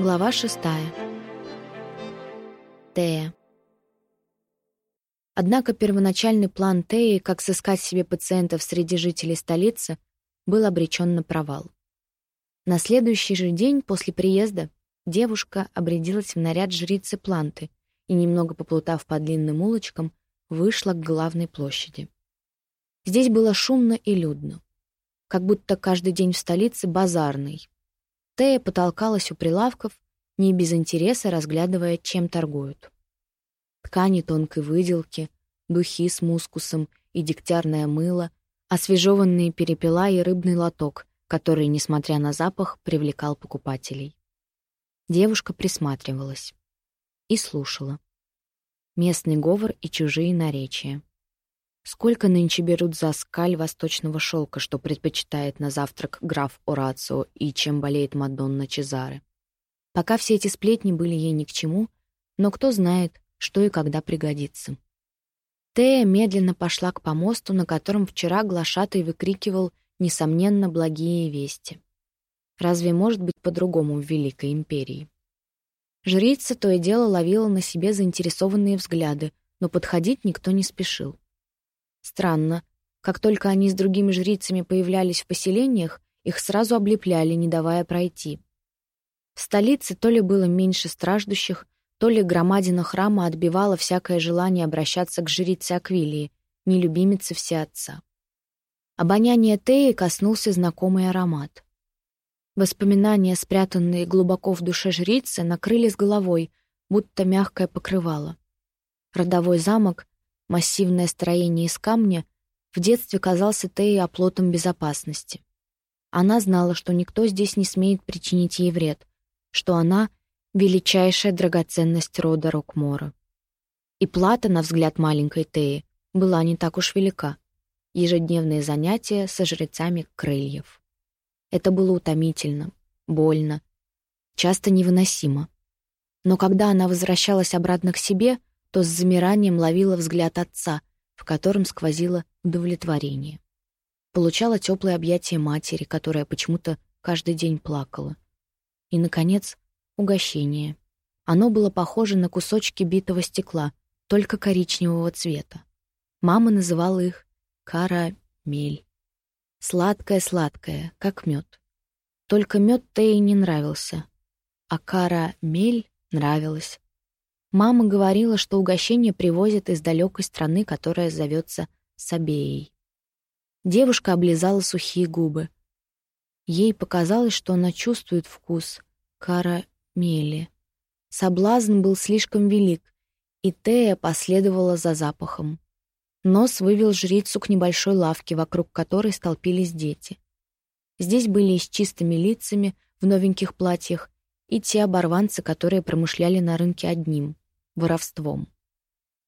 Глава шестая. Тея. Однако первоначальный план Теи, как сыскать себе пациентов среди жителей столицы, был обречен на провал. На следующий же день после приезда девушка обрядилась в наряд жрицы Планты и, немного поплутав по длинным улочкам, вышла к главной площади. Здесь было шумно и людно, как будто каждый день в столице базарный, Тея потолкалась у прилавков, не без интереса разглядывая, чем торгуют. Ткани тонкой выделки, духи с мускусом и дегтярное мыло, освежеванные перепела и рыбный лоток, который, несмотря на запах, привлекал покупателей. Девушка присматривалась и слушала. Местный говор и чужие наречия. Сколько нынче берут за скаль восточного шелка, что предпочитает на завтрак граф Орацио и чем болеет Мадонна Чезаре? Пока все эти сплетни были ей ни к чему, но кто знает, что и когда пригодится. Тея медленно пошла к помосту, на котором вчера глашатый выкрикивал, несомненно, благие вести. Разве может быть по-другому в Великой Империи? Жрица то и дело ловила на себе заинтересованные взгляды, но подходить никто не спешил. Странно. Как только они с другими жрицами появлялись в поселениях, их сразу облепляли, не давая пройти. В столице то ли было меньше страждущих, то ли громадина храма отбивала всякое желание обращаться к жрице Аквилии, нелюбимице всеотца. Обоняние Теи коснулся знакомый аромат. Воспоминания, спрятанные глубоко в душе жрицы, накрыли с головой, будто мягкое покрывало. Родовой замок Массивное строение из камня в детстве казался Теей оплотом безопасности. Она знала, что никто здесь не смеет причинить ей вред, что она — величайшая драгоценность рода Рокмора. И плата, на взгляд маленькой Теи, была не так уж велика. Ежедневные занятия со жрецами крыльев. Это было утомительно, больно, часто невыносимо. Но когда она возвращалась обратно к себе — то с замиранием ловила взгляд отца, в котором сквозило удовлетворение. Получала теплое объятие матери, которая почему-то каждый день плакала. И, наконец, угощение. Оно было похоже на кусочки битого стекла, только коричневого цвета. Мама называла их карамель. Сладкое-сладкое, как мед. Только мед Тее не нравился, а карамель нравилась. Мама говорила, что угощение привозят из далекой страны, которая зовется Сабеей. Девушка облизала сухие губы. Ей показалось, что она чувствует вкус карамели. Соблазн был слишком велик, и Тея последовала за запахом. Нос вывел жрицу к небольшой лавке, вокруг которой столпились дети. Здесь были и с чистыми лицами, в новеньких платьях, и те оборванцы, которые промышляли на рынке одним воровством.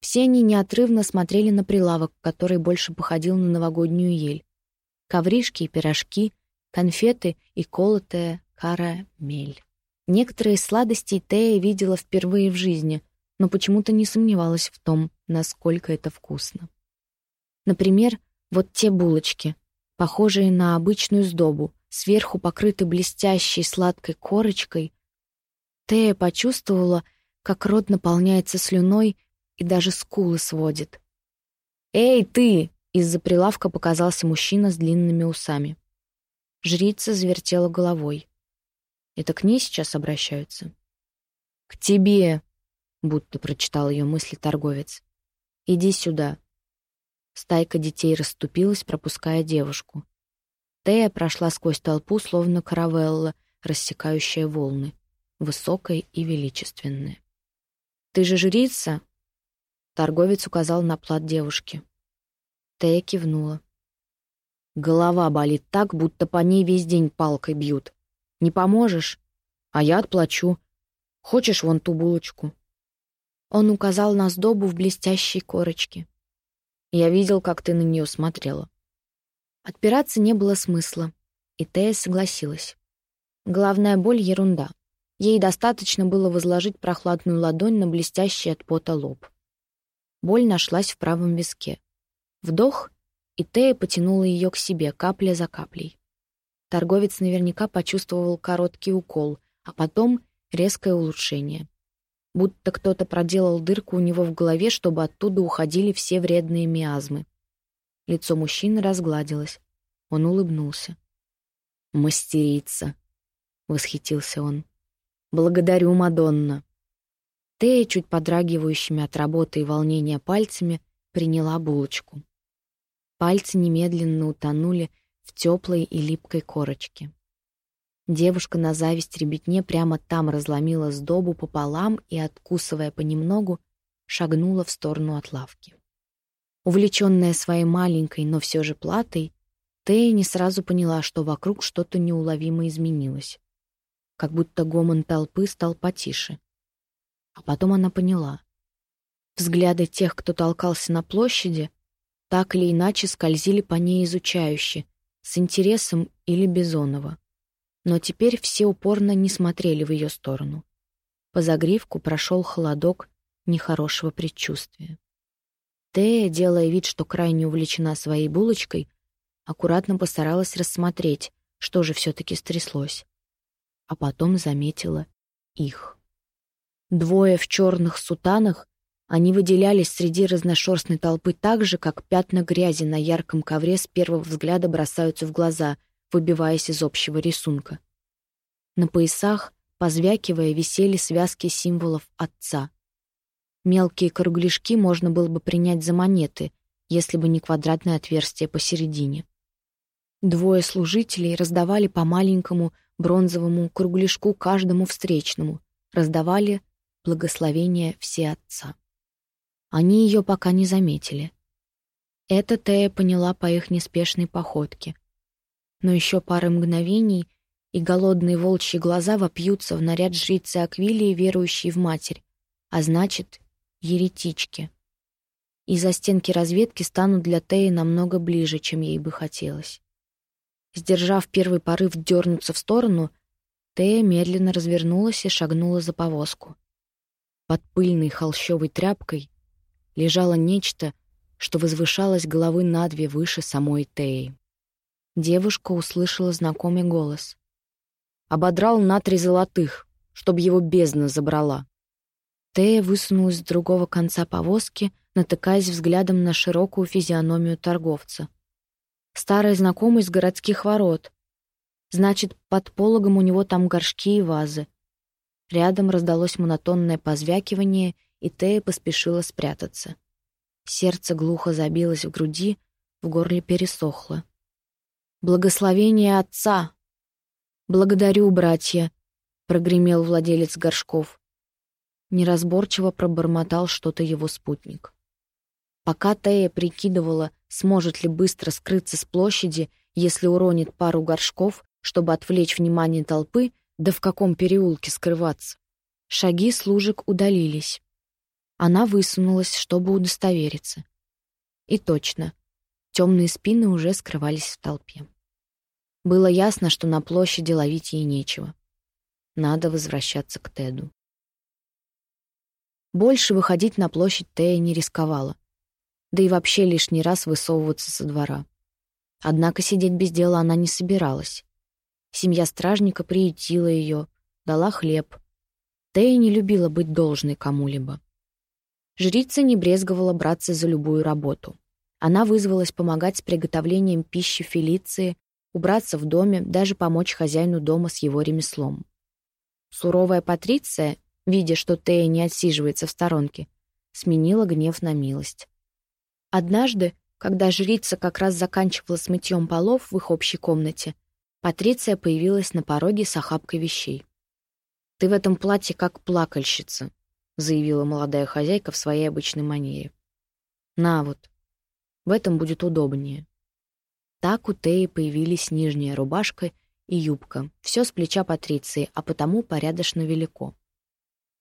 Все они неотрывно смотрели на прилавок, который больше походил на новогоднюю ель. Ковришки и пирожки, конфеты и колотая карамель. Некоторые сладости Тея видела впервые в жизни, но почему-то не сомневалась в том, насколько это вкусно. Например, вот те булочки, похожие на обычную сдобу, сверху покрыты блестящей сладкой корочкой. Тея почувствовала, как рот наполняется слюной и даже скулы сводит. «Эй, ты!» — из-за прилавка показался мужчина с длинными усами. Жрица завертела головой. «Это к ней сейчас обращаются?» «К тебе!» — будто прочитал ее мысли торговец. «Иди сюда». Стайка детей расступилась, пропуская девушку. Тея прошла сквозь толпу, словно каравелла, рассекающая волны, высокая и величественная. «Ты же жрица?» Торговец указал на плат девушки. Тея кивнула. Голова болит так, будто по ней весь день палкой бьют. Не поможешь? А я отплачу. Хочешь вон ту булочку?» Он указал на сдобу в блестящей корочке. Я видел, как ты на нее смотрела. Отпираться не было смысла, и Тея согласилась. Главная боль — ерунда. Ей достаточно было возложить прохладную ладонь на блестящий от пота лоб. Боль нашлась в правом виске. Вдох, и Тея потянула ее к себе, капля за каплей. Торговец наверняка почувствовал короткий укол, а потом резкое улучшение. Будто кто-то проделал дырку у него в голове, чтобы оттуда уходили все вредные миазмы. Лицо мужчины разгладилось. Он улыбнулся. «Мастерица!» — восхитился он. «Благодарю, Мадонна!» Тея, чуть подрагивающими от работы и волнения пальцами, приняла булочку. Пальцы немедленно утонули в теплой и липкой корочке. Девушка на зависть ребятне прямо там разломила сдобу пополам и, откусывая понемногу, шагнула в сторону от лавки. Увлеченная своей маленькой, но все же платой, Тея не сразу поняла, что вокруг что-то неуловимо изменилось. Как будто гомон толпы стал потише. А потом она поняла. Взгляды тех, кто толкался на площади, так или иначе скользили по ней изучающе, с интересом или Бизонова. Но теперь все упорно не смотрели в ее сторону. По загривку прошел холодок нехорошего предчувствия. Тея, делая вид, что крайне увлечена своей булочкой, аккуратно постаралась рассмотреть, что же все-таки стряслось. А потом заметила их. Двое в черных сутанах, они выделялись среди разношерстной толпы так же, как пятна грязи на ярком ковре с первого взгляда бросаются в глаза, выбиваясь из общего рисунка. На поясах, позвякивая, висели связки символов отца. Мелкие кругляшки можно было бы принять за монеты, если бы не квадратное отверстие посередине. Двое служителей раздавали по маленькому бронзовому кругляшку каждому встречному, раздавали благословение все отца. Они ее пока не заметили. Это Тея поняла по их неспешной походке. Но еще пары мгновений, и голодные волчьи глаза вопьются в наряд жрицы Аквилии, верующей в Матерь, а значит, еретички. И за стенки разведки станут для Теи намного ближе, чем ей бы хотелось. Сдержав первый порыв дернуться в сторону, Тея медленно развернулась и шагнула за повозку. Под пыльной холщовой тряпкой лежало нечто, что возвышалось головы на две выше самой Теи. Девушка услышала знакомый голос. «Ободрал на три золотых, чтобы его бездна забрала». Тея высунулась с другого конца повозки, натыкаясь взглядом на широкую физиономию торговца. Старый знакомый с городских ворот. Значит, под пологом у него там горшки и вазы. Рядом раздалось монотонное позвякивание, и Тея поспешила спрятаться. Сердце глухо забилось в груди, в горле пересохло. «Благословение отца!» «Благодарю, братья!» — прогремел владелец горшков неразборчиво пробормотал что-то его спутник. Пока Тея прикидывала, сможет ли быстро скрыться с площади, если уронит пару горшков, чтобы отвлечь внимание толпы, да в каком переулке скрываться. Шаги служек удалились. Она высунулась, чтобы удостовериться. И точно, темные спины уже скрывались в толпе. Было ясно, что на площади ловить ей нечего. Надо возвращаться к Теду. Больше выходить на площадь Тея не рисковала. Да и вообще лишний раз высовываться со двора. Однако сидеть без дела она не собиралась. Семья стражника приютила ее, дала хлеб. Тея не любила быть должной кому-либо. Жрица не брезговала браться за любую работу. Она вызвалась помогать с приготовлением пищи Фелиции, убраться в доме, даже помочь хозяину дома с его ремеслом. Суровая Патриция видя, что Тея не отсиживается в сторонке, сменила гнев на милость. Однажды, когда жрица как раз заканчивала с мытьем полов в их общей комнате, Патриция появилась на пороге с охапкой вещей. «Ты в этом платье как плакальщица», — заявила молодая хозяйка в своей обычной манере. «На вот, в этом будет удобнее». Так у Теи появились нижняя рубашка и юбка, все с плеча Патриции, а потому порядочно велико.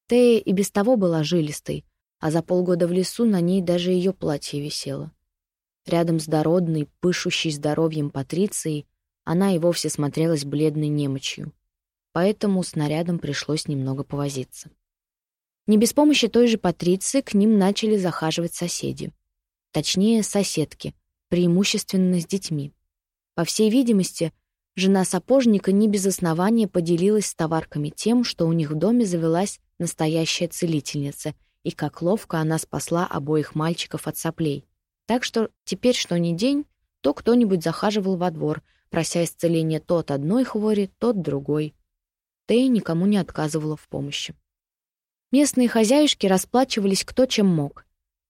Тея и без того была жилистой, а за полгода в лесу на ней даже ее платье висело. Рядом с дородной, пышущей здоровьем Патрицией, она и вовсе смотрелась бледной немочью. Поэтому снарядом пришлось немного повозиться. Не без помощи той же Патриции к ним начали захаживать соседи. Точнее, соседки, преимущественно с детьми. По всей видимости, Жена сапожника не без основания поделилась с товарками тем, что у них в доме завелась настоящая целительница, и как ловко она спасла обоих мальчиков от соплей. Так что теперь, что ни день, то кто-нибудь захаживал во двор, прося исцеления то от одной хвори, то от другой. Тея никому не отказывала в помощи. Местные хозяюшки расплачивались кто чем мог.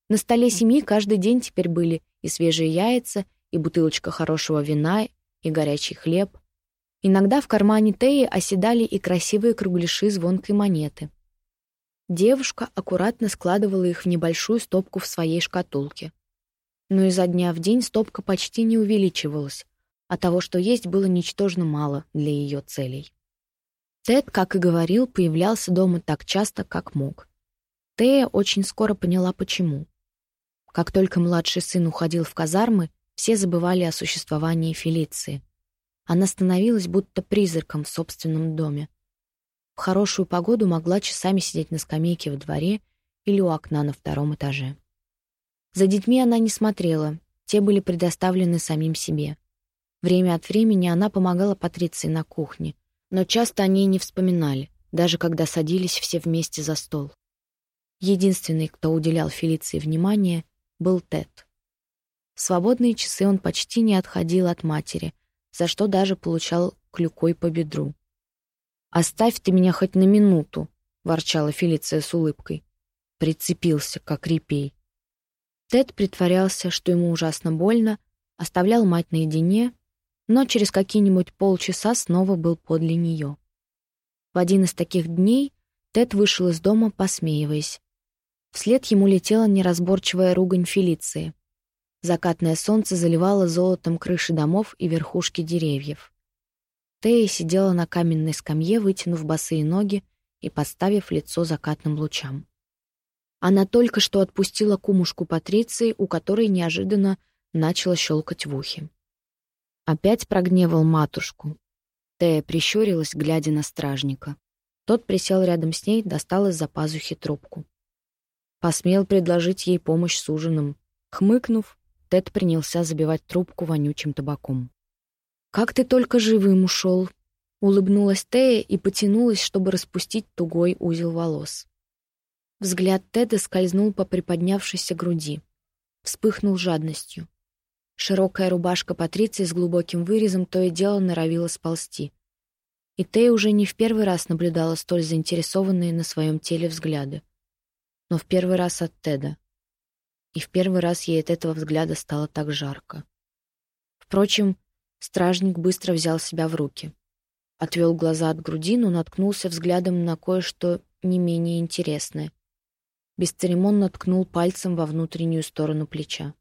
На столе семьи каждый день теперь были и свежие яйца, и бутылочка хорошего вина, и горячий хлеб. Иногда в кармане Теи оседали и красивые кругляши звонкой монеты. Девушка аккуратно складывала их в небольшую стопку в своей шкатулке. Но изо дня в день стопка почти не увеличивалась, а того, что есть, было ничтожно мало для ее целей. Тед, как и говорил, появлялся дома так часто, как мог. Тея очень скоро поняла, почему. Как только младший сын уходил в казармы, все забывали о существовании Фелиции. Она становилась будто призраком в собственном доме. Хорошую погоду могла часами сидеть на скамейке во дворе или у окна на втором этаже. За детьми она не смотрела, те были предоставлены самим себе. Время от времени она помогала Патриции на кухне, но часто они не вспоминали, даже когда садились все вместе за стол. Единственный, кто уделял Фелиции внимание, был Тед. В свободные часы он почти не отходил от матери, за что даже получал клюкой по бедру. «Оставь ты меня хоть на минуту», — ворчала Фелиция с улыбкой. Прицепился, как репей. Тед притворялся, что ему ужасно больно, оставлял мать наедине, но через какие-нибудь полчаса снова был подле нее. В один из таких дней Тед вышел из дома, посмеиваясь. Вслед ему летела неразборчивая ругань Фелиции. Закатное солнце заливало золотом крыши домов и верхушки деревьев. Тея сидела на каменной скамье, вытянув босые ноги и подставив лицо закатным лучам. Она только что отпустила кумушку Патриции, у которой неожиданно начала щелкать в ухе. Опять прогневал матушку. Тея прищурилась, глядя на стражника. Тот присел рядом с ней, достал из-за пазухи трубку. Посмел предложить ей помощь с ужином. Хмыкнув, Тед принялся забивать трубку вонючим табаком. «Как ты только живым ушел!» Улыбнулась Тея и потянулась, чтобы распустить тугой узел волос. Взгляд Теда скользнул по приподнявшейся груди. Вспыхнул жадностью. Широкая рубашка Патриции с глубоким вырезом то и дело норовила сползти. И Тея уже не в первый раз наблюдала столь заинтересованные на своем теле взгляды. Но в первый раз от Теда и в первый раз ей от этого взгляда стало так жарко. Впрочем, стражник быстро взял себя в руки. Отвел глаза от груди, но наткнулся взглядом на кое-что не менее интересное. Бесцеремонно ткнул пальцем во внутреннюю сторону плеча.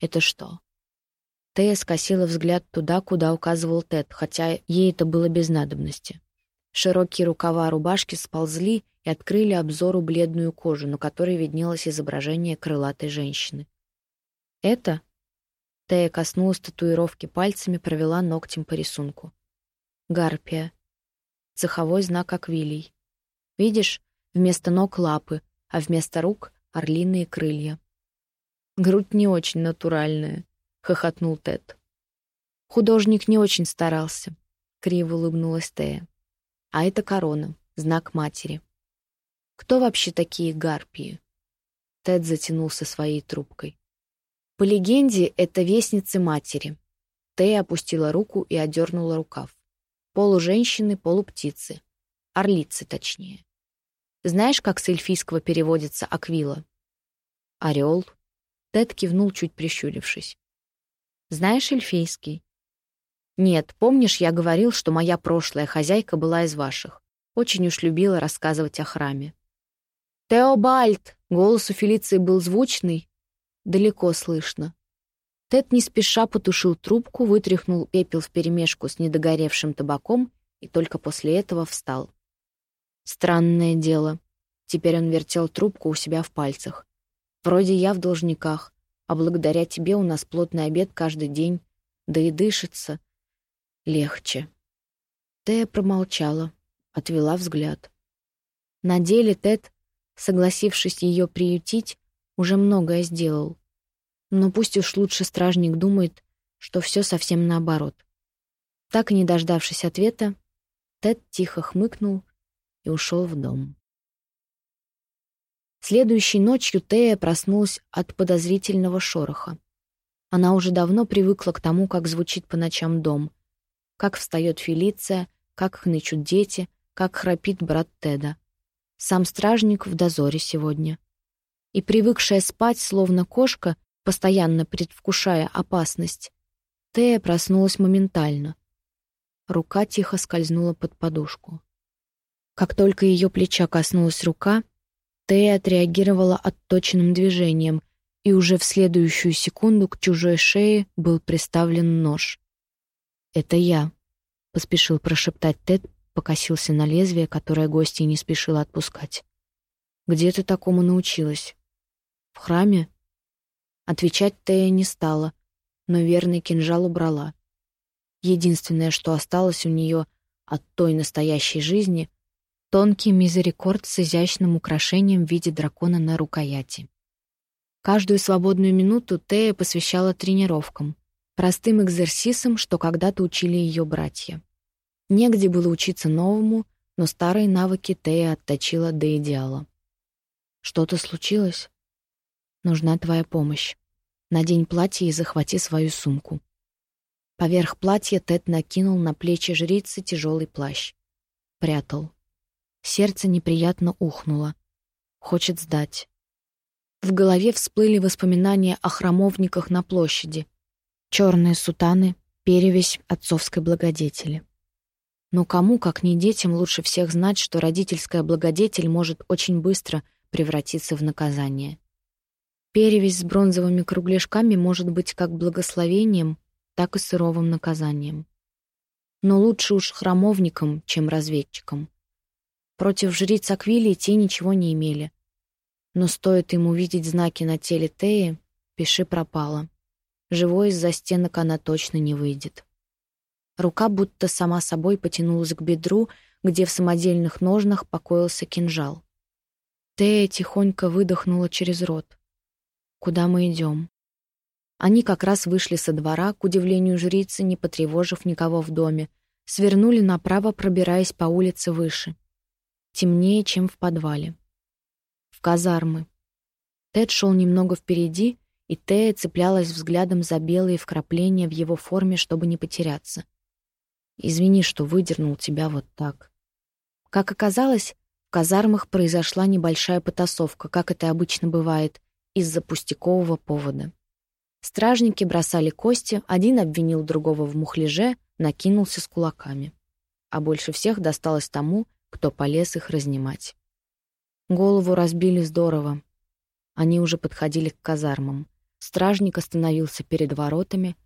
«Это что?» Тея скосила взгляд туда, куда указывал Тед, хотя ей это было без надобности. Широкие рукава рубашки сползли и открыли обзору бледную кожу, на которой виднелось изображение крылатой женщины. «Это?» Тея коснулась татуировки пальцами, провела ногтем по рисунку. «Гарпия. Цеховой знак аквилий. Видишь, вместо ног — лапы, а вместо рук — орлиные крылья. Грудь не очень натуральная», — хохотнул Тед. «Художник не очень старался», — криво улыбнулась Тея. А это корона, знак матери. Кто вообще такие гарпии? Тед затянулся своей трубкой. По легенде, это вестницы матери. Тея опустила руку и одернула рукав. Полуженщины, полуптицы. Орлицы, точнее. Знаешь, как с эльфийского переводится «аквила»? Орел. Тед кивнул, чуть прищурившись. Знаешь эльфийский? «Нет, помнишь, я говорил, что моя прошлая хозяйка была из ваших. Очень уж любила рассказывать о храме». «Теобальд!» — голос у Фелиции был звучный, далеко слышно. Тед не спеша потушил трубку, вытряхнул пепел вперемешку с недогоревшим табаком и только после этого встал. Странное дело. Теперь он вертел трубку у себя в пальцах. Вроде я в должниках, а благодаря тебе у нас плотный обед каждый день, да и дышится легче. Тея промолчала, отвела взгляд. На деле Тед, согласившись ее приютить, уже многое сделал. Но пусть уж лучше стражник думает, что все совсем наоборот. Так и не дождавшись ответа, Тед тихо хмыкнул и ушел в дом. Следующей ночью Тея проснулась от подозрительного шороха. Она уже давно привыкла к тому, как звучит по ночам дом, как встает Фелиция, как хнычут дети, как храпит брат Теда. Сам стражник в дозоре сегодня. И привыкшая спать, словно кошка, постоянно предвкушая опасность, Тея проснулась моментально. Рука тихо скользнула под подушку. Как только ее плеча коснулась рука, Тея отреагировала отточенным движением, и уже в следующую секунду к чужой шее был приставлен нож. «Это я», — поспешил прошептать Тед, покосился на лезвие, которое гостья не спешила отпускать. «Где ты такому научилась?» «В храме?» Отвечать Тея не стала, но верный кинжал убрала. Единственное, что осталось у нее от той настоящей жизни, Тонкий мизерикорд с изящным украшением в виде дракона на рукояти. Каждую свободную минуту Тея посвящала тренировкам, простым экзерсисам, что когда-то учили ее братья. Негде было учиться новому, но старые навыки Тея отточила до идеала. «Что-то случилось? Нужна твоя помощь. Надень платье и захвати свою сумку». Поверх платья Тед накинул на плечи жрицы тяжелый плащ. Прятал. Сердце неприятно ухнуло. Хочет сдать. В голове всплыли воспоминания о храмовниках на площади. Черные сутаны, перевесь отцовской благодетели. Но кому, как не детям, лучше всех знать, что родительская благодетель может очень быстро превратиться в наказание. Перевесь с бронзовыми кругляшками может быть как благословением, так и суровым наказанием. Но лучше уж храмовником, чем разведчиком. Против жриц Аквилии те ничего не имели. Но стоит им увидеть знаки на теле Теи, пиши пропало. Живой из-за стенок она точно не выйдет. Рука будто сама собой потянулась к бедру, где в самодельных ножнах покоился кинжал. Тея тихонько выдохнула через рот. «Куда мы идем?» Они как раз вышли со двора, к удивлению жрицы, не потревожив никого в доме, свернули направо, пробираясь по улице выше темнее, чем в подвале. В казармы. Тед шел немного впереди, и Тея цеплялась взглядом за белые вкрапления в его форме, чтобы не потеряться. «Извини, что выдернул тебя вот так». Как оказалось, в казармах произошла небольшая потасовка, как это обычно бывает, из-за пустякового повода. Стражники бросали кости, один обвинил другого в мухляже, накинулся с кулаками. А больше всех досталось тому, кто полез их разнимать. Голову разбили здорово. Они уже подходили к казармам. Стражник остановился перед воротами,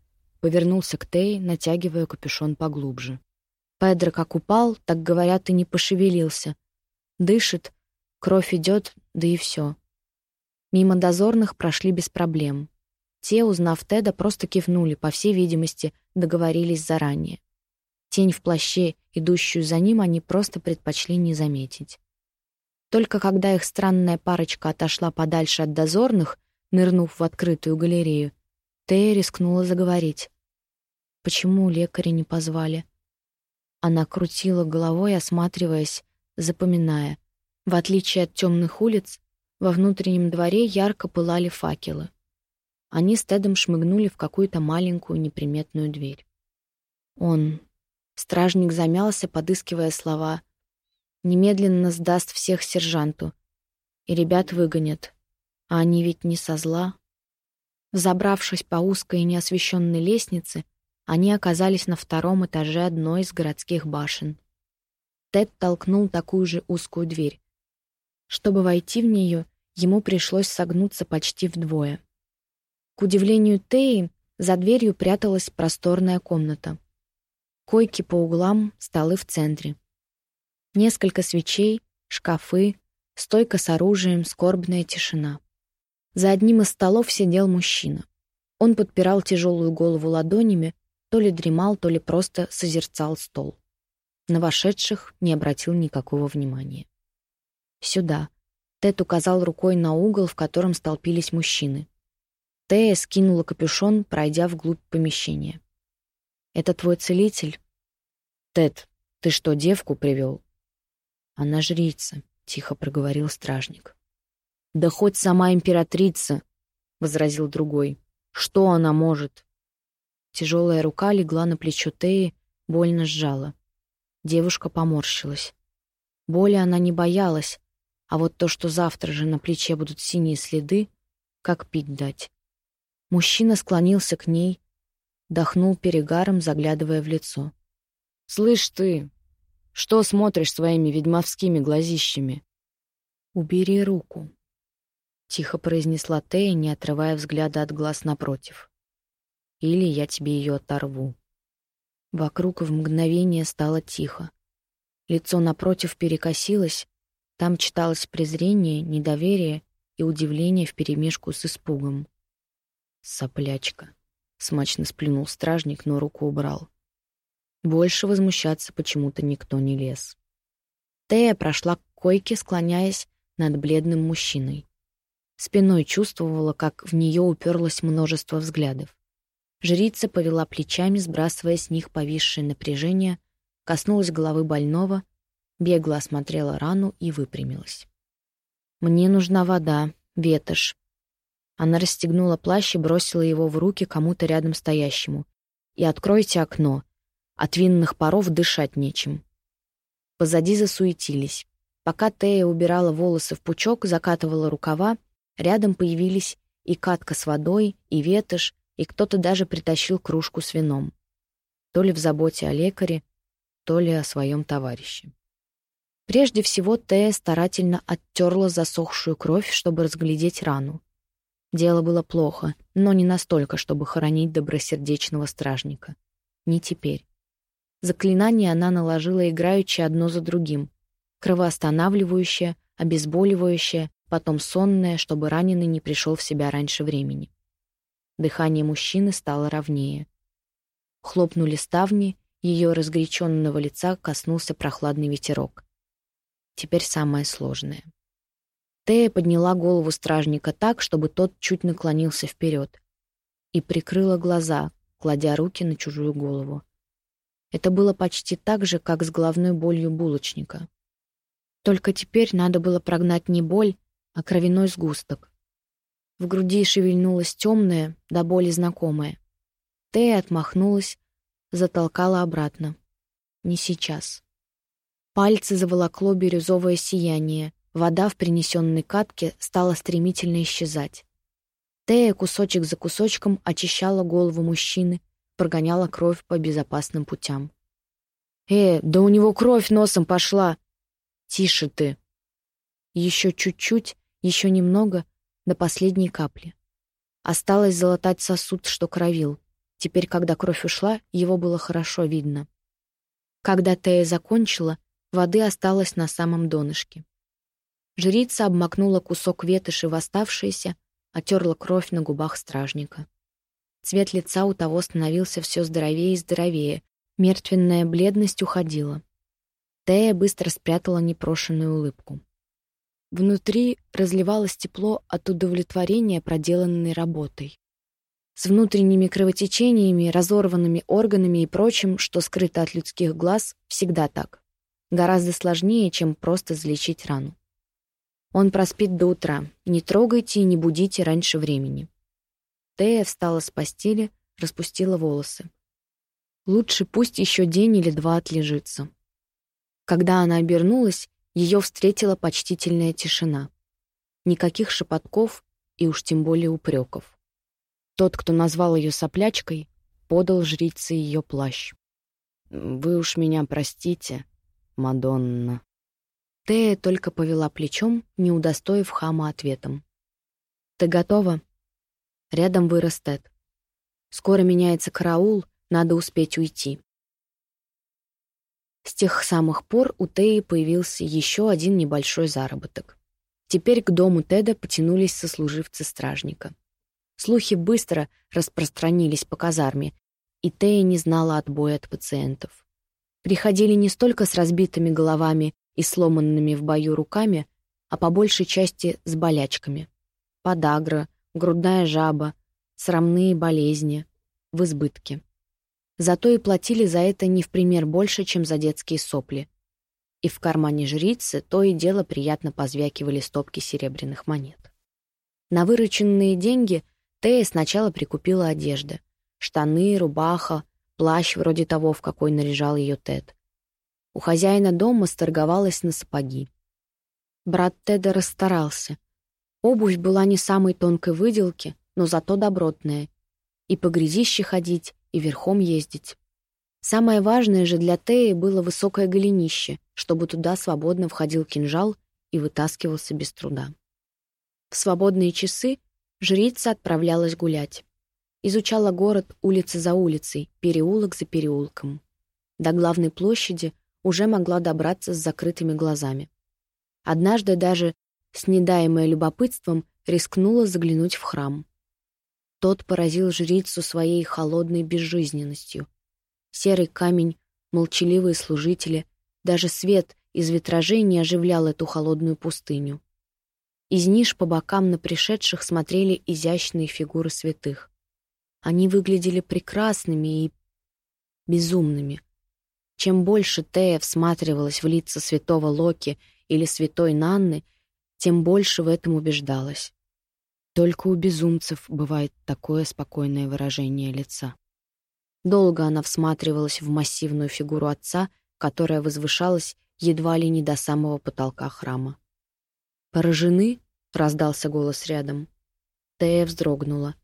повернулся к Тей, натягивая капюшон поглубже. Педро как упал, так говорят, и не пошевелился. Дышит, кровь идет, да и все. Мимо дозорных прошли без проблем. Те, узнав Теда, просто кивнули, по всей видимости, договорились заранее. Тень в плаще, идущую за ним, они просто предпочли не заметить. Только когда их странная парочка отошла подальше от дозорных, нырнув в открытую галерею, Тея рискнула заговорить. Почему лекаря не позвали? Она крутила головой, осматриваясь, запоминая. В отличие от темных улиц, во внутреннем дворе ярко пылали факелы. Они с Тедом шмыгнули в какую-то маленькую неприметную дверь. Он Стражник замялся, подыскивая слова. Немедленно сдаст всех сержанту. И ребят выгонят. А они ведь не со зла. Забравшись по узкой и неосвещенной лестнице, они оказались на втором этаже одной из городских башен. Тед толкнул такую же узкую дверь. Чтобы войти в нее, ему пришлось согнуться почти вдвое. К удивлению Теи, за дверью пряталась просторная комната. Койки по углам, столы в центре. Несколько свечей, шкафы, стойка с оружием, скорбная тишина. За одним из столов сидел мужчина. Он подпирал тяжелую голову ладонями, то ли дремал, то ли просто созерцал стол. На вошедших не обратил никакого внимания. «Сюда», — Тед указал рукой на угол, в котором столпились мужчины. Тея скинула капюшон, пройдя вглубь помещения. «Это твой целитель?» «Тед, ты что, девку привел?» «Она жрица», — тихо проговорил стражник. «Да хоть сама императрица», — возразил другой. «Что она может?» Тяжелая рука легла на плечо Теи, больно сжала. Девушка поморщилась. Боли она не боялась, а вот то, что завтра же на плече будут синие следы, как пить дать. Мужчина склонился к ней, дохнул перегаром, заглядывая в лицо. «Слышь ты, что смотришь своими ведьмовскими глазищами?» «Убери руку», — тихо произнесла Тея, не отрывая взгляда от глаз напротив или я тебе ее оторву. Вокруг в мгновение стало тихо. Лицо напротив перекосилось, там читалось презрение, недоверие и удивление вперемешку с испугом. «Соплячка», — смачно сплюнул стражник, но руку убрал. Больше возмущаться почему-то никто не лез. Тея прошла к койке, склоняясь над бледным мужчиной. Спиной чувствовала, как в нее уперлось множество взглядов. Жрица повела плечами, сбрасывая с них повисшее напряжение, коснулась головы больного, бегло осмотрела рану и выпрямилась. «Мне нужна вода, ветошь». Она расстегнула плащ и бросила его в руки кому-то рядом стоящему. «И откройте окно. От винных паров дышать нечем». Позади засуетились. Пока Тея убирала волосы в пучок, закатывала рукава, рядом появились и катка с водой, и ветошь, и кто-то даже притащил кружку с вином. То ли в заботе о лекаре, то ли о своем товарище. Прежде всего Тея старательно оттерла засохшую кровь, чтобы разглядеть рану. Дело было плохо, но не настолько, чтобы хоронить добросердечного стражника. Не теперь. Заклинание она наложила играючи одно за другим. Кровоостанавливающее, обезболивающее, потом сонное, чтобы раненый не пришел в себя раньше времени. Дыхание мужчины стало ровнее. Хлопнули ставни, ее разгоряченного лица коснулся прохладный ветерок. Теперь самое сложное. Тея подняла голову стражника так, чтобы тот чуть наклонился вперед, и прикрыла глаза, кладя руки на чужую голову. Это было почти так же, как с головной болью булочника. Только теперь надо было прогнать не боль, а кровяной сгусток. В груди шевельнулось темное, до боли знакомое. Тея отмахнулась, затолкала обратно. Не сейчас. Пальцы заволокло бирюзовое сияние. Вода в принесенной катке стала стремительно исчезать. Тея кусочек за кусочком очищала голову мужчины, прогоняла кровь по безопасным путям. «Э, да у него кровь носом пошла!» «Тише ты!» Еще чуть-чуть, еще немного — до последней капли. Осталось залатать сосуд, что кровил. Теперь, когда кровь ушла, его было хорошо видно. Когда Тея закончила, воды осталось на самом донышке. Жрица обмакнула кусок ветоши в оставшееся, отерла кровь на губах стражника. Цвет лица у того становился все здоровее и здоровее, мертвенная бледность уходила. Тея быстро спрятала непрошенную улыбку. Внутри разливалось тепло от удовлетворения проделанной работой. С внутренними кровотечениями, разорванными органами и прочим, что скрыто от людских глаз, всегда так. Гораздо сложнее, чем просто залечить рану. Он проспит до утра. Не трогайте и не будите раньше времени. Тея встала с постели, распустила волосы. Лучше пусть еще день или два отлежится. Когда она обернулась, ее встретила почтительная тишина. Никаких шепотков и уж тем более упреков. Тот, кто назвал ее соплячкой, подал жрице ее плащ. «Вы уж меня простите, Мадонна». Тея только повела плечом, не удостоив хама ответом. «Ты готова?» Рядом вырос Тед. «Скоро меняется караул, надо успеть уйти». С тех самых пор у Теи появился еще один небольшой заработок. Теперь к дому Теда потянулись сослуживцы стражника. Слухи быстро распространились по казарме, и Тея не знала отбоя от пациентов. Приходили не столько с разбитыми головами и сломанными в бою руками, а по большей части с болячками. Подагра, грудная жаба, срамные болезни в избытке. Зато и платили за это не в пример больше, чем за детские сопли. И в кармане жрицы то и дело приятно позвякивали стопки серебряных монет. На вырученные деньги Тея сначала прикупила одежды. Штаны, рубаха, плащ вроде того, в какой наряжал ее Тед. У хозяина дома сторговалась на сапоги. Брат Теда расстарался. Обувь была не самой тонкой выделки, но зато добротная. И по грязище ходить, и верхом ездить. Самое важное же для Теи было высокое голенище, чтобы туда свободно входил кинжал и вытаскивался без труда. В свободные часы жрица отправлялась гулять. Изучала город улица за улицей, переулок за переулком. До главной площади уже могла добраться с закрытыми глазами. Однажды даже, снедаемая любопытством, рискнула заглянуть в храм. Тот поразил жрицу своей холодной безжизненностью. Серый камень, молчаливые служители, даже свет из витражей не оживлял эту холодную пустыню. Из ниш по бокам на пришедших смотрели изящные фигуры святых. Они выглядели прекрасными и безумными. Чем больше Тея всматривалась в лица святого Локи или святой Нанны, тем больше в этом убеждалась. Только у безумцев бывает такое спокойное выражение лица. Долго она всматривалась в массивную фигуру отца, которая возвышалась едва ли не до самого потолка храма. «Поражены?» — раздался голос рядом. Тея вздрогнула.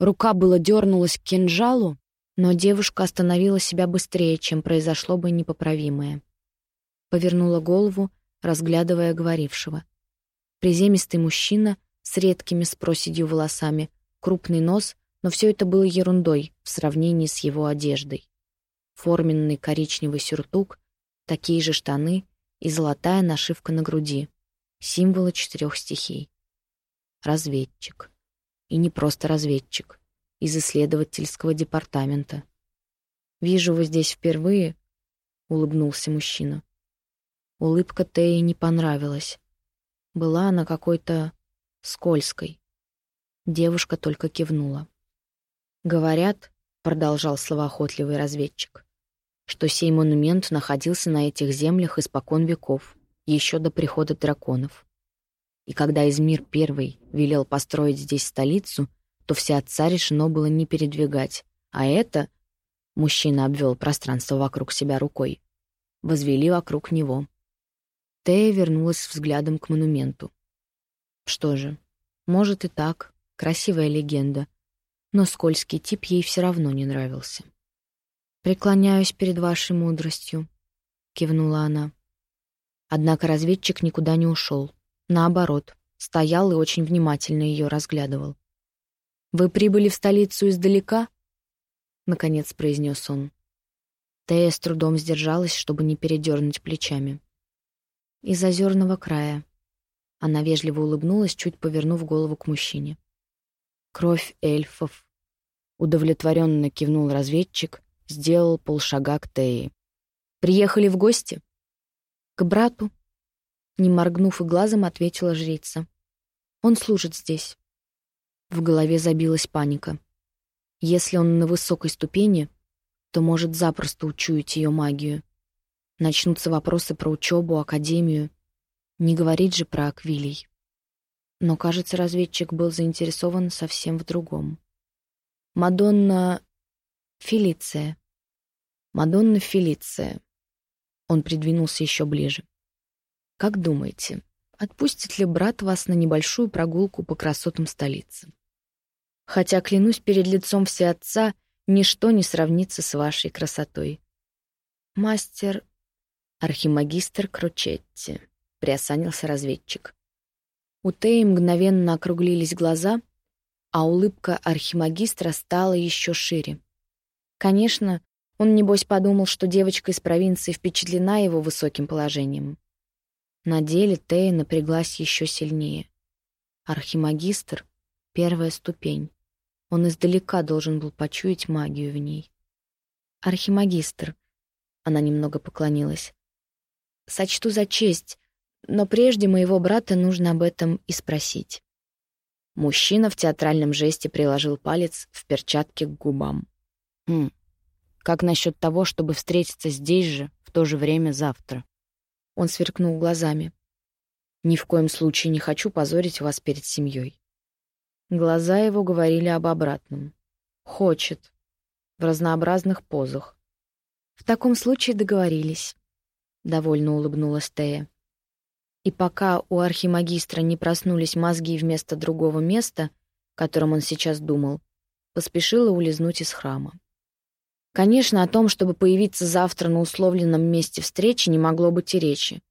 Рука было дернулась к кинжалу, но девушка остановила себя быстрее, чем произошло бы непоправимое. Повернула голову, разглядывая говорившего. Приземистый мужчина с редкими с проседью волосами, крупный нос, но все это было ерундой в сравнении с его одеждой. Форменный коричневый сюртук, такие же штаны и золотая нашивка на груди. Символы четырех стихий. Разведчик. И не просто разведчик. Из исследовательского департамента. «Вижу вы здесь впервые», — улыбнулся мужчина. Улыбка Теи не понравилась. Была она какой-то скользкой. Девушка только кивнула. «Говорят», — продолжал словоохотливый разведчик, что сей монумент находился на этих землях испокон веков, еще до прихода драконов. И когда Измир I велел построить здесь столицу, то все отца решено было не передвигать, а это, мужчина обвел пространство вокруг себя рукой, возвели вокруг него. Тея вернулась взглядом к монументу. Что же, может и так, красивая легенда, но скользкий тип ей все равно не нравился. «Преклоняюсь перед вашей мудростью», — кивнула она. Однако разведчик никуда не ушел. Наоборот, стоял и очень внимательно ее разглядывал. «Вы прибыли в столицу издалека?» — наконец произнес он. Тея с трудом сдержалась, чтобы не передернуть плечами. «Из озерного края». Она вежливо улыбнулась, чуть повернув голову к мужчине. «Кровь эльфов», — удовлетворенно кивнул разведчик, сделал полшага к Тее. «Приехали в гости?» «К брату», не моргнув и глазом, ответила жрица. «Он служит здесь». В голове забилась паника. Если он на высокой ступени, то может запросто учуять ее магию. Начнутся вопросы про учебу, академию. Не говорить же про Аквилий. Но, кажется, разведчик был заинтересован совсем в другом. «Мадонна Фелиция». «Мадонна Фелиция». Он придвинулся еще ближе. Как думаете, отпустит ли брат вас на небольшую прогулку по красотам столицы? Хотя, клянусь перед лицом всеотца, ничто не сравнится с вашей красотой. Мастер архимагистр Кручетти, приосанился разведчик. У Теи мгновенно округлились глаза, а улыбка архимагистра стала еще шире. Конечно, он, небось, подумал, что девочка из провинции впечатлена его высоким положением. На деле Тея напряглась еще сильнее. Архимагистр — первая ступень. Он издалека должен был почуять магию в ней. «Архимагистр», — она немного поклонилась, — «сочту за честь, но прежде моего брата нужно об этом и спросить». Мужчина в театральном жесте приложил палец в перчатке к губам. «Хм, как насчет того, чтобы встретиться здесь же, в то же время завтра?» Он сверкнул глазами. «Ни в коем случае не хочу позорить вас перед семьей». Глаза его говорили об обратном. «Хочет». В разнообразных позах. «В таком случае договорились», — довольно улыбнулась Тея. И пока у архимагистра не проснулись мозги вместо другого места, которым он сейчас думал, поспешила улизнуть из храма. Конечно, о том, чтобы появиться завтра на условленном месте встречи, не могло быть и речи.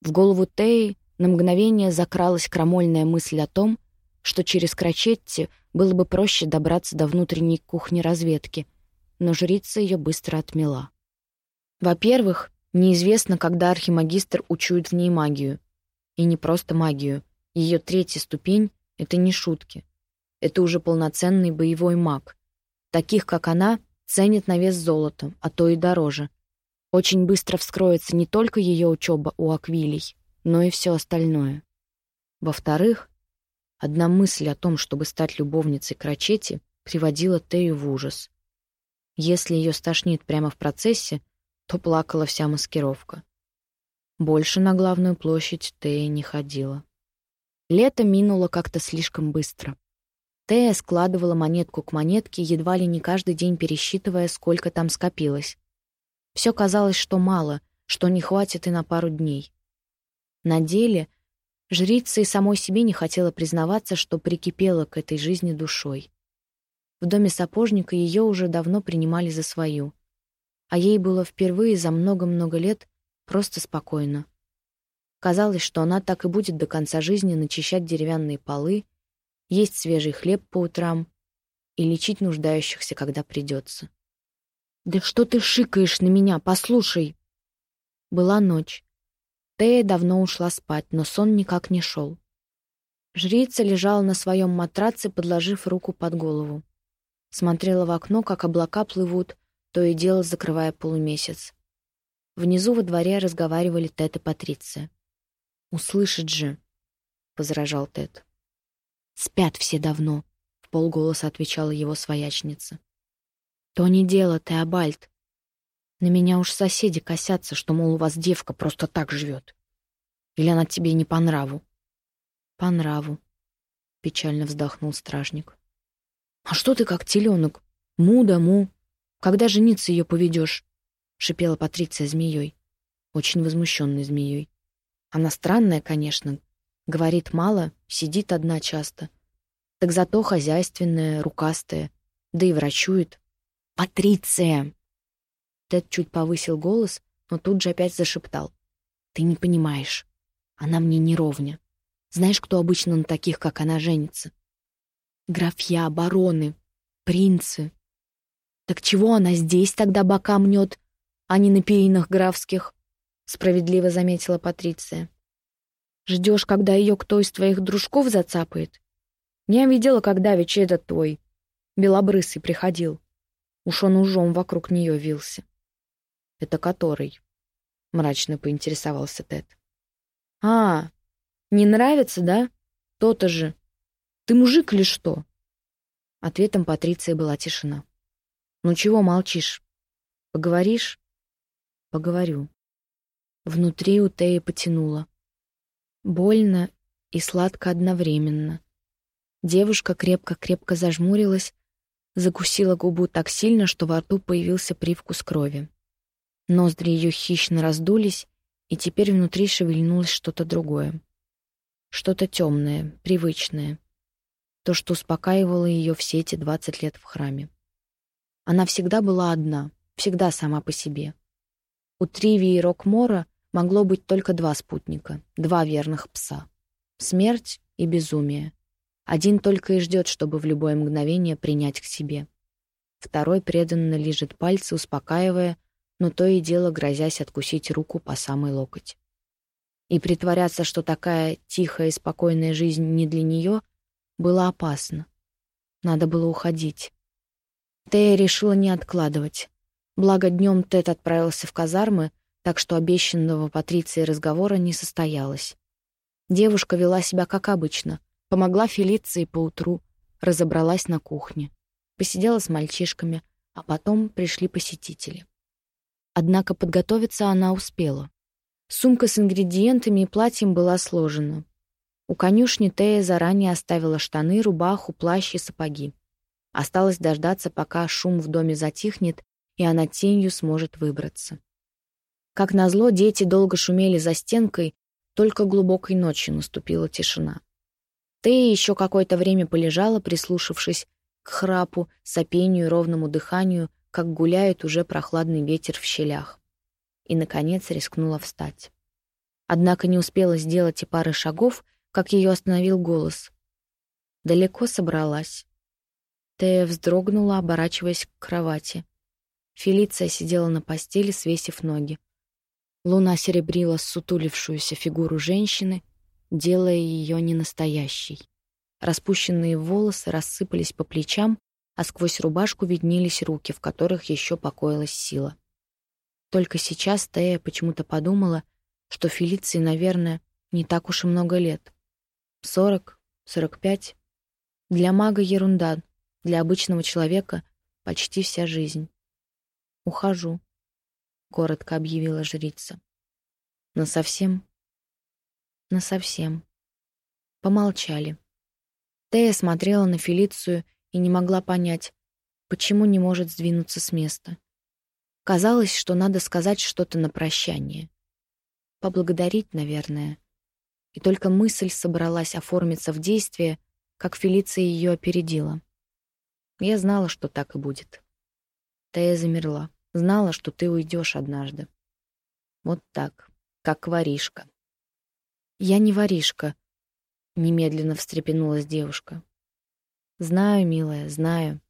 В голову Теи на мгновение закралась крамольная мысль о том, что через Крачетти было бы проще добраться до внутренней кухни разведки, но жрица ее быстро отмела. Во-первых, неизвестно, когда архимагистр учует в ней магию. И не просто магию. Ее третья ступень — это не шутки. Это уже полноценный боевой маг. Таких, как она, ценят на вес золота, а то и дороже. Очень быстро вскроется не только ее учеба у Аквилий, но и все остальное. Во-вторых, Одна мысль о том, чтобы стать любовницей Крачети, приводила Тею в ужас. Если ее стошнит прямо в процессе, то плакала вся маскировка. Больше на главную площадь Тея не ходила. Лето минуло как-то слишком быстро. Тея складывала монетку к монетке, едва ли не каждый день пересчитывая, сколько там скопилось. Все казалось, что мало, что не хватит и на пару дней. На деле — Жрица и самой себе не хотела признаваться, что прикипела к этой жизни душой. В доме сапожника ее уже давно принимали за свою. А ей было впервые за много-много лет просто спокойно. Казалось, что она так и будет до конца жизни начищать деревянные полы, есть свежий хлеб по утрам и лечить нуждающихся, когда придется. «Да что ты шикаешь на меня? Послушай!» Была ночь. Тея давно ушла спать, но сон никак не шел. Жрица лежала на своем матраце, подложив руку под голову. Смотрела в окно, как облака плывут, то и дело закрывая полумесяц. Внизу во дворе разговаривали Тед и Патриция. «Услышит же», — возражал Тед. «Спят все давно», — в полголоса отвечала его своячница. «То не дело, Теобальд. На меня уж соседи косятся, что, мол, у вас девка просто так живет. Или она тебе не по нраву? По нраву, печально вздохнул стражник. А что ты как теленок? Му да му. Когда жениться ее поведешь? Шипела Патриция змеей. Очень возмущенной змеей. Она странная, конечно. Говорит мало, сидит одна часто. Так зато хозяйственная, рукастая. Да и врачует. «Патриция!» Тед чуть повысил голос, но тут же опять зашептал. «Ты не понимаешь. Она мне не ровня. Знаешь, кто обычно на таких, как она, женится? Графья, бароны, принцы. Так чего она здесь тогда бока мнет, а не на перинах графских?» Справедливо заметила Патриция. «Ждешь, когда ее кто из твоих дружков зацапает? Я видела, когда ведь этот твой, белобрысый, приходил. Уж он ужом вокруг нее вился. «Это который?» — мрачно поинтересовался Тед. «А, не нравится, да? То-то же. Ты мужик или что?» Ответом Патриции была тишина. «Ну чего молчишь? Поговоришь?» «Поговорю». Внутри у Теи потянуло. Больно и сладко одновременно. Девушка крепко-крепко зажмурилась, закусила губу так сильно, что во рту появился привкус крови. Ноздри ее хищно раздулись, и теперь внутри шевельнулось что-то другое. Что-то темное, привычное. То, что успокаивало ее все эти двадцать лет в храме. Она всегда была одна, всегда сама по себе. У Триви и Рокмора могло быть только два спутника, два верных пса. Смерть и безумие. Один только и ждет, чтобы в любое мгновение принять к себе. Второй преданно лежит пальцы, успокаивая, но то и дело грозясь откусить руку по самый локоть. И притворяться, что такая тихая и спокойная жизнь не для нее, было опасно. Надо было уходить. Тея решила не откладывать. Благо, днем Тед отправился в казармы, так что обещанного Патриции разговора не состоялось. Девушка вела себя как обычно, помогла Фелиции поутру, разобралась на кухне. Посидела с мальчишками, а потом пришли посетители. Однако подготовиться она успела. Сумка с ингредиентами и платьем была сложена. У конюшни Тея заранее оставила штаны, рубаху, плащ и сапоги. Осталось дождаться, пока шум в доме затихнет, и она тенью сможет выбраться. Как назло, дети долго шумели за стенкой, только глубокой ночью наступила тишина. Тея еще какое-то время полежала, прислушавшись к храпу, сопению и ровному дыханию, как гуляет уже прохладный ветер в щелях. И, наконец, рискнула встать. Однако не успела сделать и пары шагов, как ее остановил голос. Далеко собралась. Тея вздрогнула, оборачиваясь к кровати. Фелиция сидела на постели, свесив ноги. Луна серебрила сутулившуюся фигуру женщины, делая ее ненастоящей. Распущенные волосы рассыпались по плечам, а сквозь рубашку виднелись руки, в которых еще покоилась сила. Только сейчас Тея почему-то подумала, что Фелиции, наверное, не так уж и много лет. Сорок, сорок пять. Для мага ерунда, для обычного человека почти вся жизнь. «Ухожу», — коротко объявила жрица. «Насовсем?» «Насовсем». Помолчали. Тея смотрела на Фелицию и не могла понять, почему не может сдвинуться с места. Казалось, что надо сказать что-то на прощание. Поблагодарить, наверное. И только мысль собралась оформиться в действие, как Фелиция ее опередила. Я знала, что так и будет. Тея замерла. Знала, что ты уйдешь однажды. Вот так, как воришка. Я не воришка, Немедленно встрепенулась девушка. «Знаю, милая, знаю.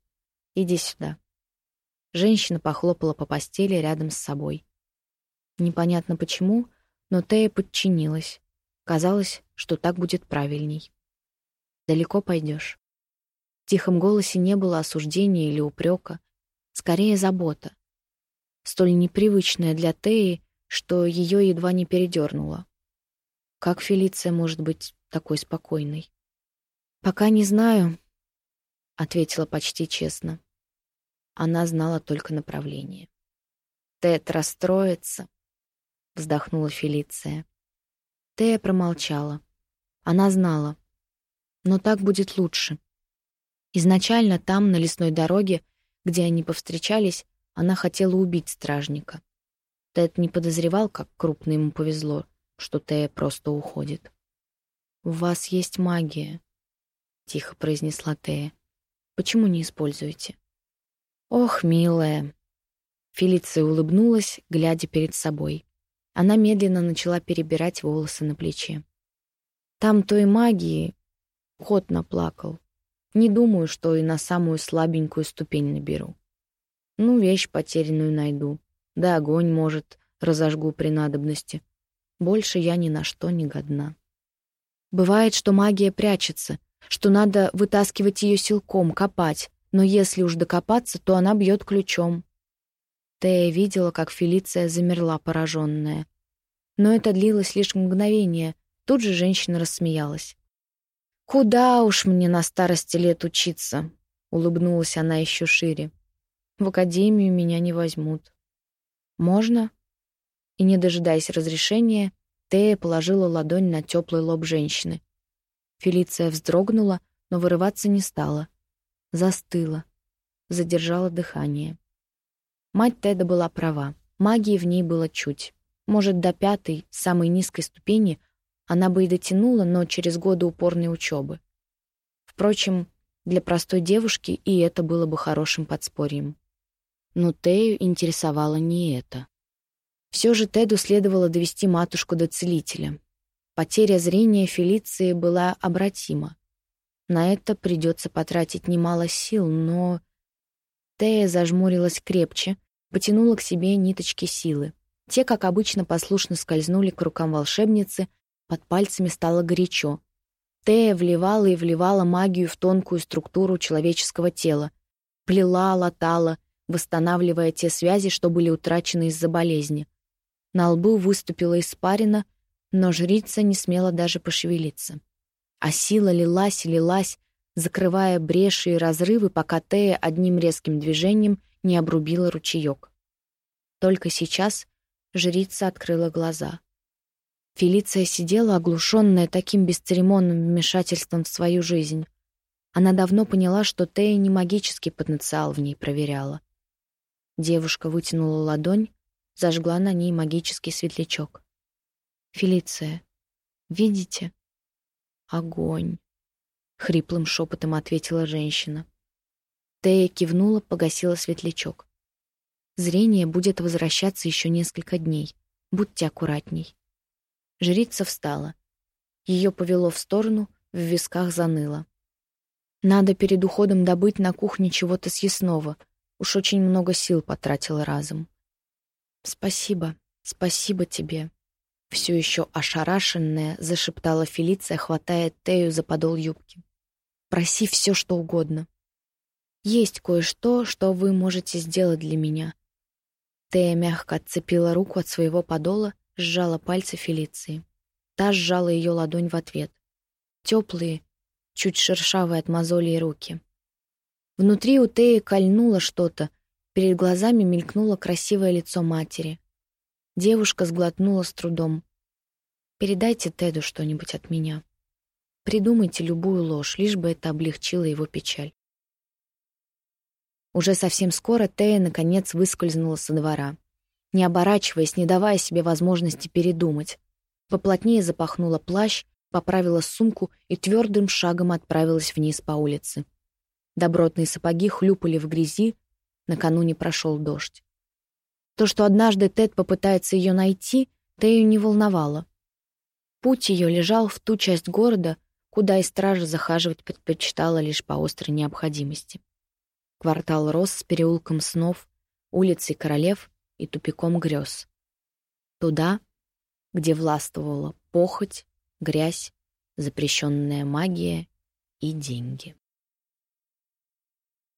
Иди сюда». Женщина похлопала по постели рядом с собой. Непонятно почему, но Тея подчинилась. Казалось, что так будет правильней. «Далеко пойдешь?» В тихом голосе не было осуждения или упрека, скорее забота. Столь непривычная для Теи, что ее едва не передернуло. Как Фелиция может быть такой спокойной? «Пока не знаю», — ответила почти честно. Она знала только направление. «Тед расстроится», — вздохнула Фелиция. Тея промолчала. Она знала. Но так будет лучше. Изначально там, на лесной дороге, где они повстречались, она хотела убить стражника. Тед не подозревал, как крупно ему повезло, что Тея просто уходит. «У вас есть магия», — тихо произнесла Тея. «Почему не используете?» «Ох, милая!» Фелиция улыбнулась, глядя перед собой. Она медленно начала перебирать волосы на плече. «Там той магии...» Кот наплакал. «Не думаю, что и на самую слабенькую ступень наберу. Ну, вещь потерянную найду. Да огонь, может, разожгу при надобности. Больше я ни на что не годна. Бывает, что магия прячется, что надо вытаскивать ее силком, копать, но если уж докопаться, то она бьет ключом. Тея видела, как Фелиция замерла, пораженная. Но это длилось лишь мгновение. Тут же женщина рассмеялась. «Куда уж мне на старости лет учиться?» — улыбнулась она еще шире. «В академию меня не возьмут». «Можно?» и, не дожидаясь разрешения, Тея положила ладонь на теплый лоб женщины. Фелиция вздрогнула, но вырываться не стала. Застыла. Задержала дыхание. Мать Теда была права. Магии в ней было чуть. Может, до пятой, самой низкой ступени, она бы и дотянула, но через годы упорной учебы. Впрочем, для простой девушки и это было бы хорошим подспорьем. Но Тею интересовало не это. Все же Теду следовало довести матушку до целителя. Потеря зрения Фелиции была обратима. На это придется потратить немало сил, но... Тея зажмурилась крепче, потянула к себе ниточки силы. Те, как обычно, послушно скользнули к рукам волшебницы, под пальцами стало горячо. Тея вливала и вливала магию в тонкую структуру человеческого тела. Плела, латала, восстанавливая те связи, что были утрачены из-за болезни. На лбу выступила испарина, но жрица не смела даже пошевелиться. А сила лилась и лилась, закрывая бреши и разрывы, пока Тея одним резким движением не обрубила ручеек. Только сейчас жрица открыла глаза. Фелиция сидела, оглушенная таким бесцеремонным вмешательством в свою жизнь. Она давно поняла, что Тея не магический потенциал в ней проверяла. Девушка вытянула ладонь, зажгла на ней магический светлячок. «Фелиция, видите?» «Огонь!» — хриплым шепотом ответила женщина. Тея кивнула, погасила светлячок. «Зрение будет возвращаться еще несколько дней. Будьте аккуратней». Жрица встала. Ее повело в сторону, в висках заныло. Надо перед уходом добыть на кухне чего-то съестного. Уж очень много сил потратила разом. «Спасибо, спасибо тебе», — все еще ошарашенная зашептала Фелиция, хватая Тею за подол юбки. «Проси все, что угодно. Есть кое-что, что вы можете сделать для меня». Тея мягко отцепила руку от своего подола сжала пальцы Фелиции. Та сжала ее ладонь в ответ. Теплые, чуть шершавые от мозолей руки. Внутри у Теи кольнуло что-то, перед глазами мелькнуло красивое лицо матери. Девушка сглотнула с трудом. «Передайте Теду что-нибудь от меня. Придумайте любую ложь, лишь бы это облегчило его печаль». Уже совсем скоро Тея наконец выскользнула со двора не оборачиваясь, не давая себе возможности передумать. Поплотнее запахнула плащ, поправила сумку и твердым шагом отправилась вниз по улице. Добротные сапоги хлюпали в грязи, накануне прошел дождь. То, что однажды Тед попытается ее найти, Тею не волновало. Путь ее лежал в ту часть города, куда и стража захаживать предпочитала лишь по острой необходимости. Квартал рос с переулком снов, улицей королев и тупиком грез. Туда, где властвовала похоть, грязь, запрещенная магия и деньги.